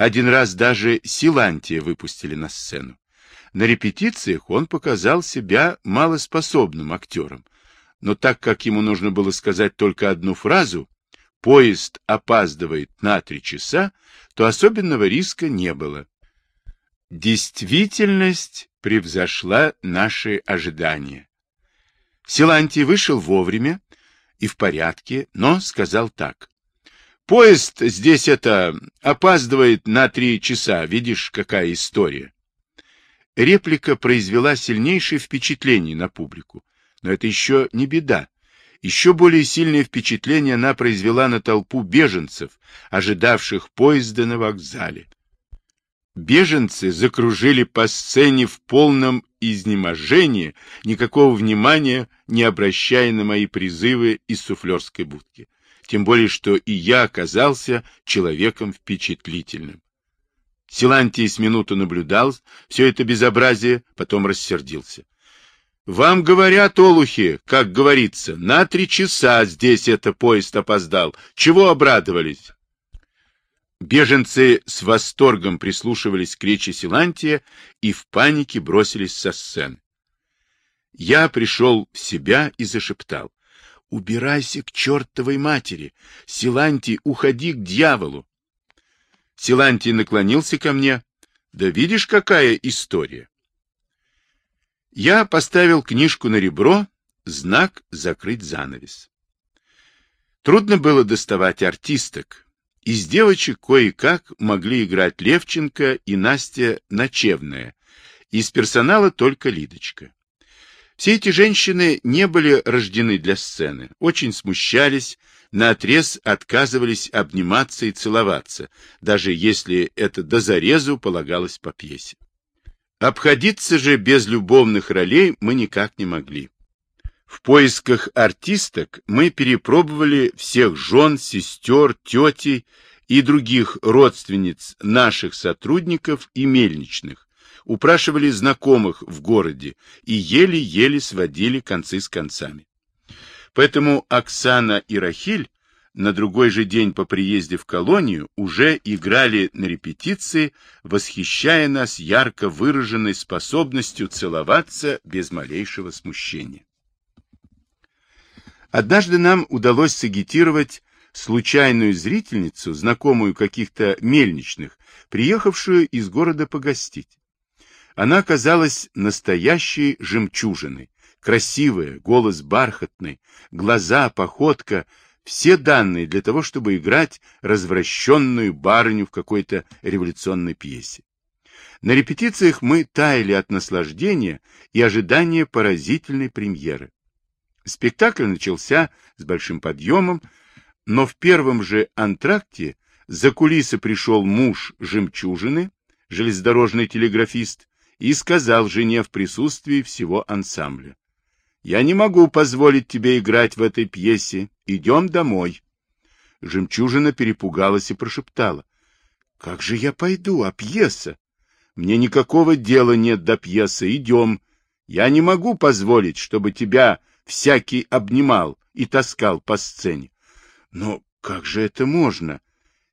Один раз даже Силантия выпустили на сцену. На репетициях он показал себя малоспособным актером, но так как ему нужно было сказать только одну фразу «поезд опаздывает на три часа», то особенного риска не было. Действительность превзошла наши ожидания. Силантий вышел вовремя и в порядке, но сказал так. Поезд здесь это опаздывает на три часа. Видишь, какая история. Реплика произвела сильнейшее впечатление на публику. Но это еще не беда. Еще более сильное впечатление она произвела на толпу беженцев, ожидавших поезда на вокзале. Беженцы закружили по сцене в полном изнеможении, никакого внимания не обращая на мои призывы из суфлерской будки. Тем более, что и я оказался человеком впечатлительным. Силантий с минуту наблюдал все это безобразие, потом рассердился. Вам говорят, олухи, как говорится, на три часа здесь это поезд опоздал. Чего обрадовались? Беженцы с восторгом прислушивались к речи Силантия и в панике бросились со сцены. Я пришел в себя и зашептал. «Убирайся к чертовой матери! Силантий, уходи к дьяволу!» Силантий наклонился ко мне. «Да видишь, какая история!» Я поставил книжку на ребро, знак «Закрыть занавес». Трудно было доставать артисток. Из девочек кое-как могли играть Левченко и Настя Ночевная, из персонала только Лидочка. Все эти женщины не были рождены для сцены, очень смущались, наотрез отказывались обниматься и целоваться, даже если это до зарезу полагалось по пьесе. Обходиться же без любовных ролей мы никак не могли. В поисках артисток мы перепробовали всех жен, сестер, тетей и других родственниц наших сотрудников и мельничных, упрашивали знакомых в городе и еле-еле сводили концы с концами. Поэтому Оксана и Рахиль на другой же день по приезде в колонию уже играли на репетиции, восхищая нас ярко выраженной способностью целоваться без малейшего смущения. Однажды нам удалось сагитировать случайную зрительницу, знакомую каких-то мельничных, приехавшую из города погостить. Она оказалась настоящей жемчужиной, красивая, голос бархатный, глаза, походка — все данные для того, чтобы играть развращенную барыню в какой-то революционной пьесе. На репетициях мы таяли от наслаждения и ожидания поразительной премьеры. Спектакль начался с большим подъемом, но в первом же антракте за кулисы пришел муж жемчужины, железнодорожный телеграфист, и сказал жене в присутствии всего ансамбля. Я не могу позволить тебе играть в этой пьесе. Идем домой. Жемчужина перепугалась и прошептала. — Как же я пойду, а пьеса? Мне никакого дела нет до пьесы. Идем. Я не могу позволить, чтобы тебя всякий обнимал и таскал по сцене. Но как же это можно?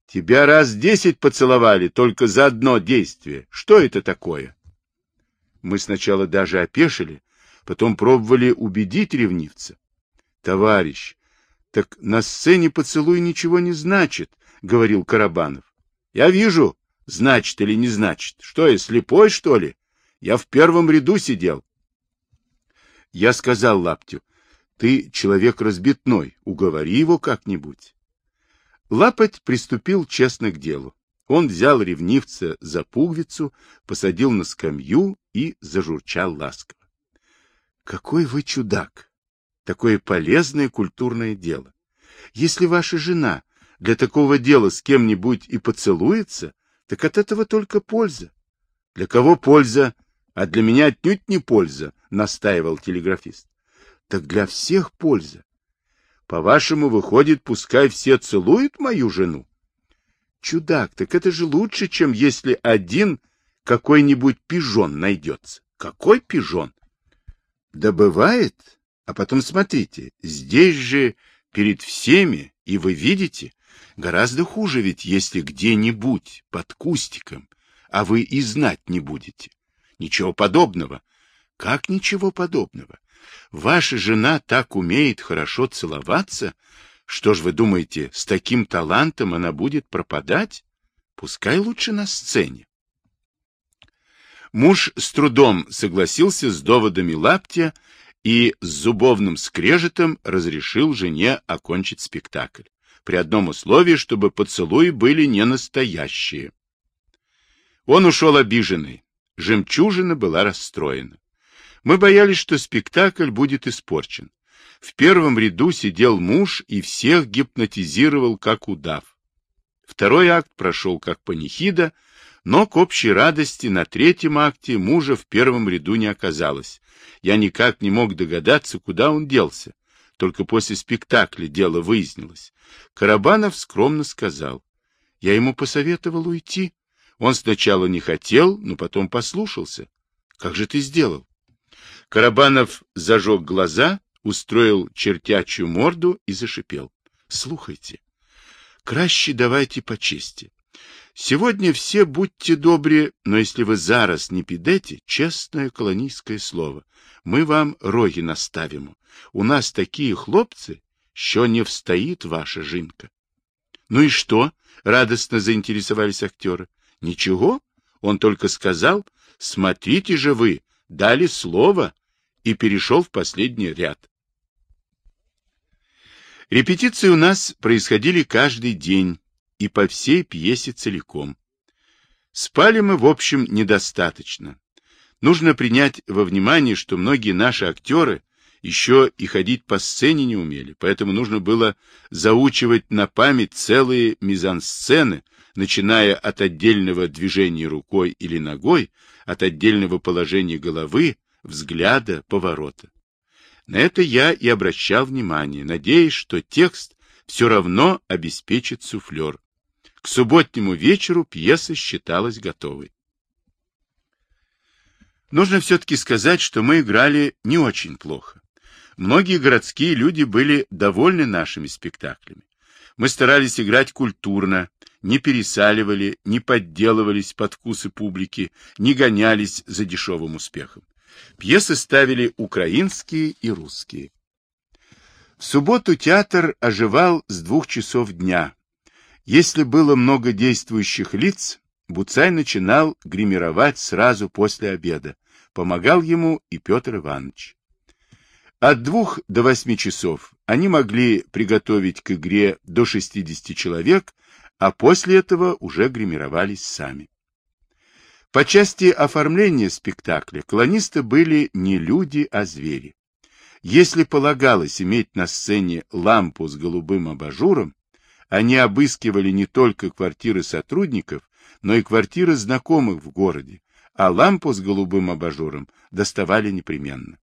Тебя раз десять поцеловали только за одно действие. Что это такое? Мы сначала даже опешили, Потом пробовали убедить ревнивца. Товарищ, так на сцене поцелуй ничего не значит, говорил Карабанов. Я вижу, значит или не значит. Что я, слепой, что ли? Я в первом ряду сидел. Я сказал Лаптю, ты человек разбитной, уговори его как-нибудь. Лапоть приступил честно к делу. Он взял ревнивца за пуговицу, посадил на скамью и зажурчал ласково. Какой вы чудак! Такое полезное культурное дело. Если ваша жена для такого дела с кем-нибудь и поцелуется, так от этого только польза. Для кого польза, а для меня отнюдь не польза, настаивал телеграфист. Так для всех польза. По-вашему, выходит, пускай все целуют мою жену? Чудак, так это же лучше, чем если один какой-нибудь пижон найдется. Какой пижон? Да бывает. А потом смотрите, здесь же перед всеми, и вы видите, Гораздо хуже ведь, если где-нибудь под кустиком, а вы и знать не будете. Ничего подобного. Как ничего подобного? Ваша жена так умеет хорошо целоваться, что ж вы думаете, с таким талантом она будет пропадать? Пускай лучше на сцене. Муж с трудом согласился с доводами Лаптя и с зубовным скрежетом разрешил жене окончить спектакль, при одном условии, чтобы поцелуи были не настоящие. Он ушел обиженный, жемчужина была расстроена. Мы боялись, что спектакль будет испорчен. В первом ряду сидел муж и всех гипнотизировал, как удав. Второй акт прошел как панихида, но к общей радости на третьем акте мужа в первом ряду не оказалось. Я никак не мог догадаться, куда он делся. Только после спектакля дело выяснилось. Карабанов скромно сказал. Я ему посоветовал уйти. Он сначала не хотел, но потом послушался. Как же ты сделал? Карабанов зажег глаза, устроил чертячую морду и зашипел. Слухайте, краще давайте по чести. Сегодня все будьте добрі, но если вы зараз не підете, честное колонийское слово, мы вам роги наставимо. У нас такие хлопцы, що не встоит ваша жинка. Ну и что? Радостно заинтересовались актеры. Ничего, он только сказал, смотрите же вы, дали слово, и перешел в последний ряд. Репетиции у нас происходили каждый день и по всей пьесе целиком. Спали мы, в общем, недостаточно. Нужно принять во внимание, что многие наши актеры еще и ходить по сцене не умели, поэтому нужно было заучивать на память целые мизансцены, начиная от отдельного движения рукой или ногой, от отдельного положения головы, взгляда, поворота. На это я и обращал внимание, надеясь, что текст все равно обеспечит суфлер. К субботнему вечеру пьеса считалась готовой. Нужно все-таки сказать, что мы играли не очень плохо. Многие городские люди были довольны нашими спектаклями. Мы старались играть культурно, не пересаливали, не подделывались под вкусы публики, не гонялись за дешевым успехом. Пьесы ставили украинские и русские. В субботу театр оживал с двух часов дня. Если было много действующих лиц, Буцай начинал гримировать сразу после обеда. Помогал ему и Петр Иванович. От двух до восьми часов они могли приготовить к игре до 60 человек, а после этого уже гримировались сами. По части оформления спектакля клонисты были не люди, а звери. Если полагалось иметь на сцене лампу с голубым абажуром, они обыскивали не только квартиры сотрудников, но и квартиры знакомых в городе, а лампу с голубым абажуром доставали непременно.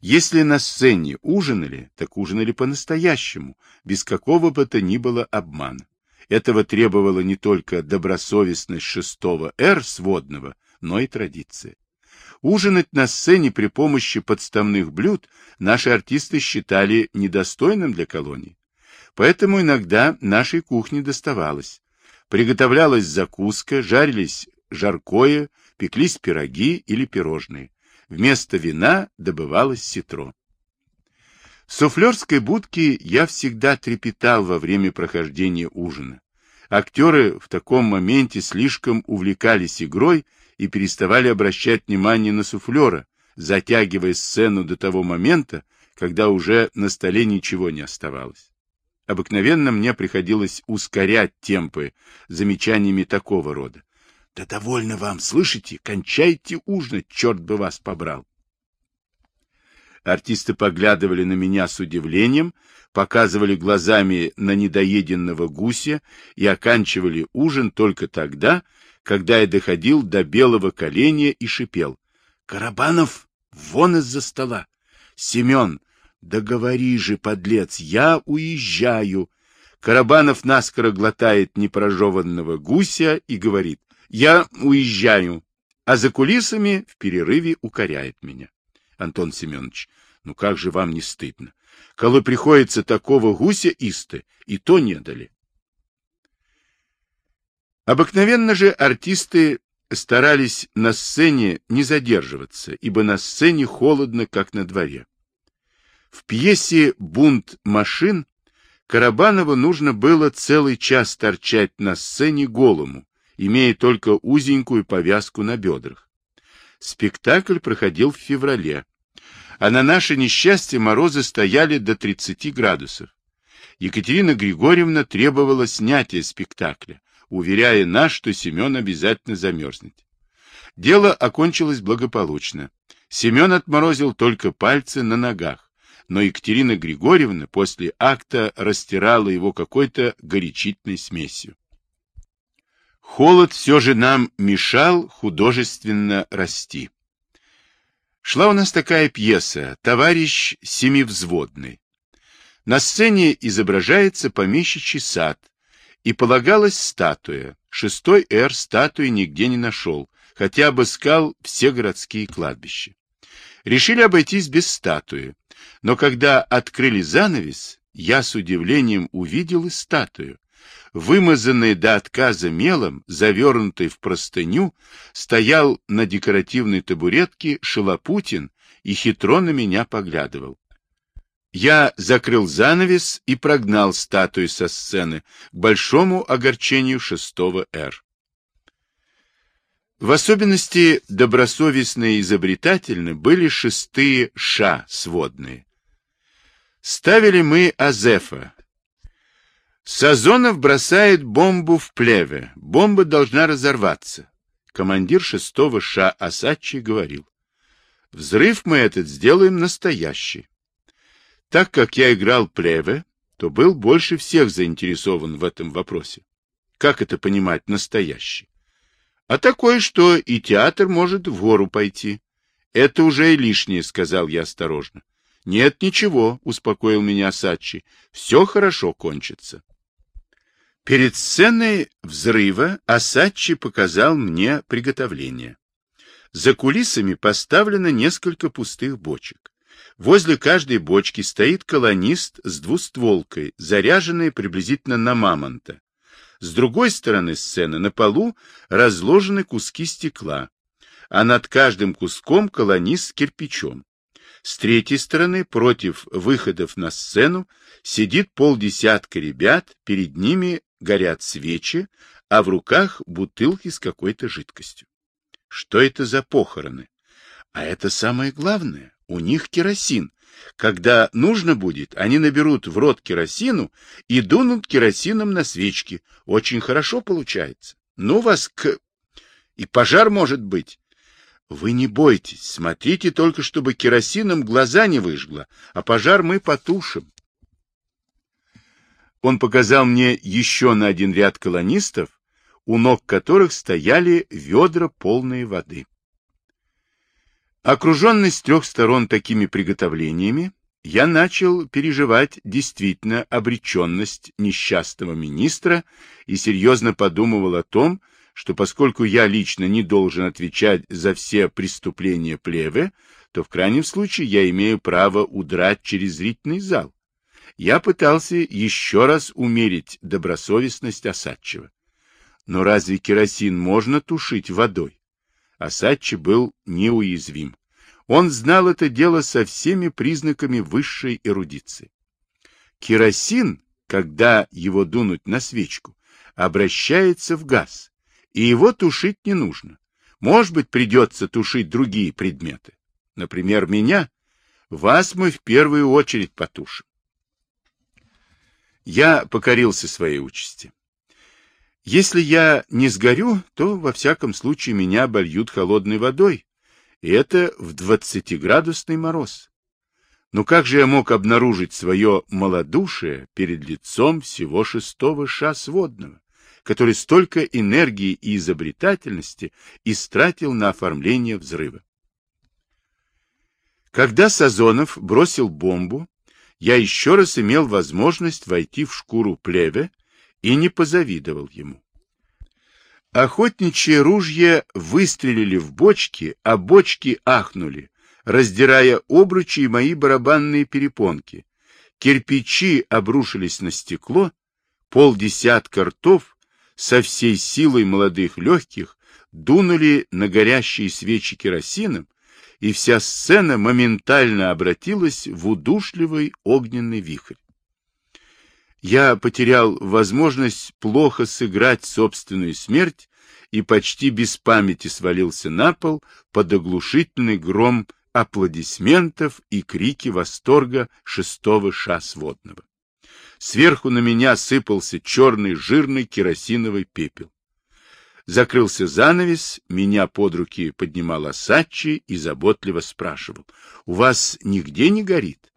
Если на сцене ужинали, так ужинали по-настоящему, без какого бы то ни было обмана. Этого требовала не только добросовестность шестого «Р» сводного, но и традиция. Ужинать на сцене при помощи подставных блюд наши артисты считали недостойным для колонии. Поэтому иногда нашей кухне доставалось. Приготовлялась закуска, жарились жаркое, пеклись пироги или пирожные. Вместо вина добывалось ситро. В суфлерской будке я всегда трепетал во время прохождения ужина. Актеры в таком моменте слишком увлекались игрой и переставали обращать внимание на суфлера, затягивая сцену до того момента, когда уже на столе ничего не оставалось. Обыкновенно мне приходилось ускорять темпы замечаниями такого рода. Да довольно вам, слышите? Кончайте ужинать, черт бы вас побрал. Артисты поглядывали на меня с удивлением, показывали глазами на недоеденного гуся и оканчивали ужин только тогда, когда я доходил до белого коленя и шипел. — Карабанов, вон из-за стола! Семен, да говори же, подлец, я уезжаю! Карабанов наскоро глотает непрожеванного гуся и говорит — я уезжаю, а за кулисами в перерыве укоряет меня. Антон Семенович, ну как же вам не стыдно? Коли приходится такого гуся исты, и то не дали. Обыкновенно же артисты старались на сцене не задерживаться, ибо на сцене холодно, как на дворе. В пьесе «Бунт машин» Карабанову нужно было целый час торчать на сцене голому, имея только узенькую повязку на бедрах. Спектакль проходил в феврале, а на наше несчастье морозы стояли до 30 градусов. Екатерина Григорьевна требовала снятия спектакля, уверяя нас, что Семен обязательно замерзнет. Дело окончилось благополучно. Семен отморозил только пальцы на ногах, но Екатерина Григорьевна после акта растирала его какой-то горячительной смесью. Холод все же нам мешал художественно расти. Шла у нас такая пьеса «Товарищ семивзводный». На сцене изображается помещичий сад, и полагалась статуя. Шестой Р статуи нигде не нашел, хотя обыскал все городские кладбища. Решили обойтись без статуи, но когда открыли занавес, я с удивлением увидел и статую. Вымазанный до отказа мелом, завернутый в простыню, стоял на декоративной табуретке Шалопутин и хитро на меня поглядывал. Я закрыл занавес и прогнал статую со сцены к большому огорчению шестого Р. В особенности добросовестные и изобретательны были шестые ша сводные. Ставили мы Азефа. Сазонов бросает бомбу в плеве. Бомба должна разорваться. Командир шестого ша Асачи говорил. Взрыв мы этот сделаем настоящий. Так как я играл плеве, то был больше всех заинтересован в этом вопросе. Как это понимать настоящий? А такое, что и театр может в гору пойти. Это уже и лишнее, сказал я осторожно. Нет, ничего, успокоил меня Сачи. Все хорошо кончится. Перед сценой взрыва Асачи показал мне приготовление. За кулисами поставлено несколько пустых бочек. Возле каждой бочки стоит колонист с двустволкой, заряженной приблизительно на мамонта. С другой стороны сцены на полу разложены куски стекла, а над каждым куском колонист с кирпичом. С третьей стороны, против выходов на сцену, сидит полдесятка ребят, перед ними горят свечи, а в руках бутылки с какой-то жидкостью. Что это за похороны? А это самое главное. У них керосин. Когда нужно будет, они наберут в рот керосину и дунут керосином на свечки. Очень хорошо получается. Ну вас к... И пожар может быть. Вы не бойтесь, смотрите только, чтобы керосином глаза не выжгло, а пожар мы потушим. Он показал мне еще на один ряд колонистов, у ног которых стояли ведра полные воды. Окруженный с трех сторон такими приготовлениями, я начал переживать действительно обреченность несчастного министра и серьезно подумывал о том, что поскольку я лично не должен отвечать за все преступления плеве, то в крайнем случае я имею право удрать через зрительный зал. Я пытался еще раз умерить добросовестность Осадчева. Но разве керосин можно тушить водой? Асачи был неуязвим. Он знал это дело со всеми признаками высшей эрудиции. Керосин, когда его дунуть на свечку, обращается в газ, и его тушить не нужно. Может быть, придется тушить другие предметы. Например, меня. Вас мы в первую очередь потушим. Я покорился своей участи. Если я не сгорю, то, во всяком случае, меня обольют холодной водой, и это в двадцатиградусный мороз. Но как же я мог обнаружить свое малодушие перед лицом всего шестого ша сводного, который столько энергии и изобретательности истратил на оформление взрыва? Когда Сазонов бросил бомбу, я еще раз имел возможность войти в шкуру плеве и не позавидовал ему. Охотничьи ружья выстрелили в бочки, а бочки ахнули, раздирая обручи и мои барабанные перепонки, Кирпичи обрушились на стекло, полдесятка ртов со всей силой молодых легких дунули на горящие свечи керосином, и вся сцена моментально обратилась в удушливый огненный вихрь. Я потерял возможность плохо сыграть собственную смерть и почти без памяти свалился на пол под оглушительный гром аплодисментов и крики восторга шестого ша сводного. Сверху на меня сыпался черный жирный керосиновый пепел. Закрылся занавес, меня под руки поднимал Асачи и заботливо спрашивал, «У вас нигде не горит?»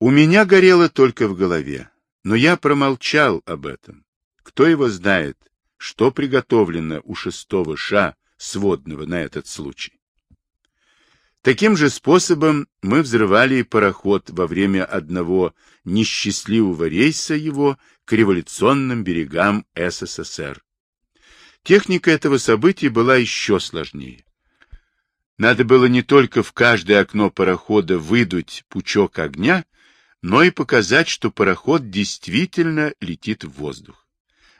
У меня горело только в голове, но я промолчал об этом. Кто его знает, что приготовлено у шестого ша сводного на этот случай. Таким же способом мы взрывали пароход во время одного несчастливого рейса его к революционным берегам СССР. Техника этого события была еще сложнее. Надо было не только в каждое окно парохода выдуть пучок огня, но и показать, что пароход действительно летит в воздух.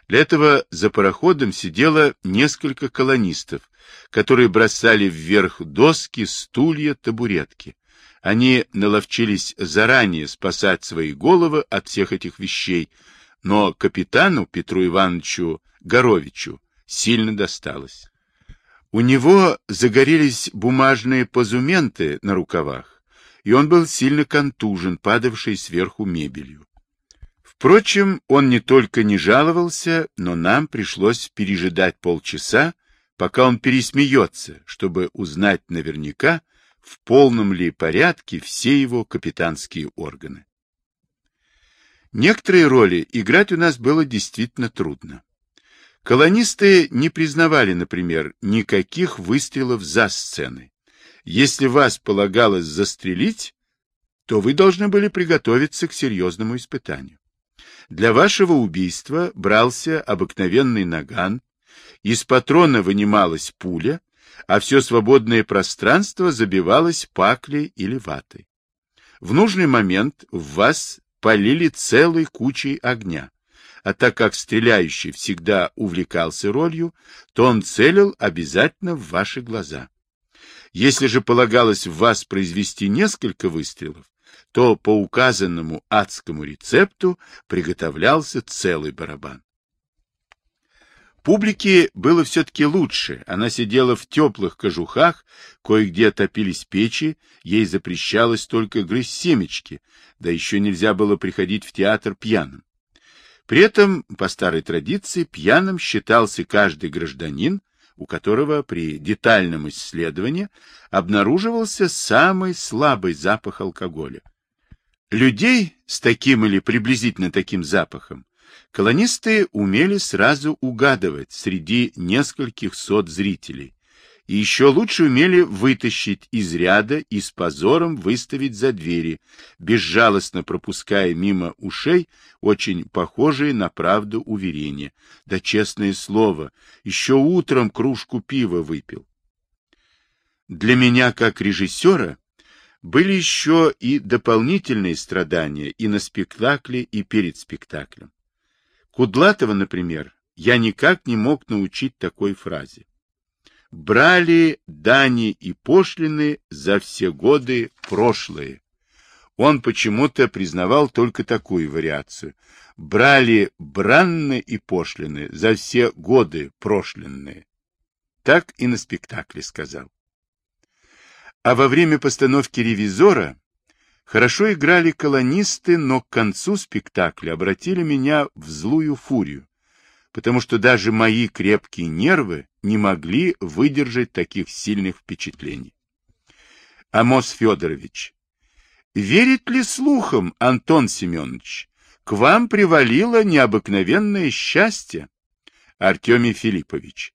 Для этого за пароходом сидело несколько колонистов, которые бросали вверх доски, стулья, табуретки. Они наловчились заранее спасать свои головы от всех этих вещей, но капитану Петру Ивановичу Горовичу сильно досталось. У него загорелись бумажные позументы на рукавах, и он был сильно контужен, падавший сверху мебелью. Впрочем, он не только не жаловался, но нам пришлось пережидать полчаса, пока он пересмеется, чтобы узнать наверняка, в полном ли порядке все его капитанские органы. Некоторые роли играть у нас было действительно трудно. Колонисты не признавали, например, никаких выстрелов за сценой. Если вас полагалось застрелить, то вы должны были приготовиться к серьезному испытанию. Для вашего убийства брался обыкновенный наган, из патрона вынималась пуля, а все свободное пространство забивалось паклей или ватой. В нужный момент в вас полили целой кучей огня а так как стреляющий всегда увлекался ролью, то он целил обязательно в ваши глаза. Если же полагалось в вас произвести несколько выстрелов, то по указанному адскому рецепту приготовлялся целый барабан. Публике было все-таки лучше. Она сидела в теплых кожухах, кое-где топились печи, ей запрещалось только грызть семечки, да еще нельзя было приходить в театр пьяным. При этом, по старой традиции, пьяным считался каждый гражданин, у которого при детальном исследовании обнаруживался самый слабый запах алкоголя. Людей с таким или приблизительно таким запахом колонисты умели сразу угадывать среди нескольких сот зрителей, и еще лучше умели вытащить из ряда и с позором выставить за двери, безжалостно пропуская мимо ушей очень похожие на правду уверения. Да честное слово, еще утром кружку пива выпил. Для меня, как режиссера, были еще и дополнительные страдания и на спектакле, и перед спектаклем. Кудлатова, например, я никак не мог научить такой фразе брали дани и пошлины за все годы прошлые. Он почему-то признавал только такую вариацию. Брали бранны и пошлины за все годы прошлинные. Так и на спектакле сказал. А во время постановки «Ревизора» хорошо играли колонисты, но к концу спектакля обратили меня в злую фурию потому что даже мои крепкие нервы не могли выдержать таких сильных впечатлений. Амос Федорович, верит ли слухам, Антон Семенович, к вам привалило необыкновенное счастье? Артемий Филиппович,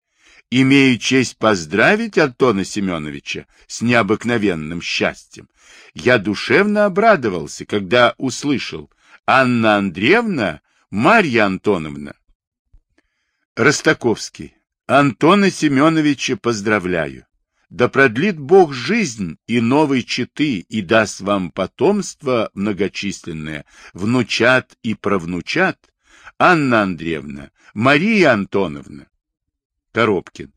имею честь поздравить Антона Семеновича с необыкновенным счастьем. Я душевно обрадовался, когда услышал Анна Андреевна, Марья Антоновна, Ростаковский. Антона Семеновича поздравляю. Да продлит Бог жизнь и новой четы, и даст вам потомство многочисленное, внучат и правнучат, Анна Андреевна, Мария Антоновна. Коробкин.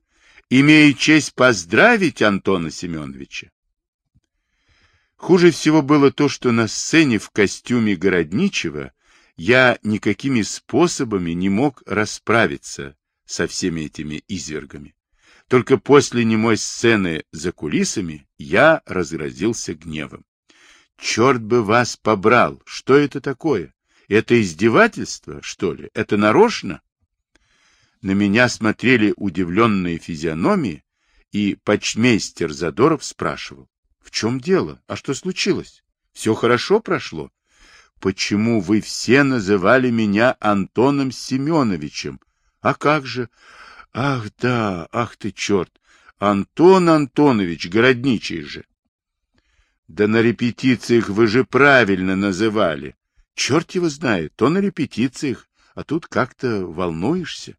Имею честь поздравить Антона Семеновича. Хуже всего было то, что на сцене в костюме городничего я никакими способами не мог расправиться со всеми этими извергами. Только после немой сцены за кулисами я разразился гневом. Черт бы вас побрал! Что это такое? Это издевательство, что ли? Это нарочно? На меня смотрели удивленные физиономии, и почмейстер Задоров спрашивал. В чем дело? А что случилось? Все хорошо прошло? Почему вы все называли меня Антоном Семеновичем? А как же? Ах да, ах ты черт! Антон Антонович, городничий же. Да на репетициях вы же правильно называли. Черт его знает, то на репетициях, а тут как-то волнуешься.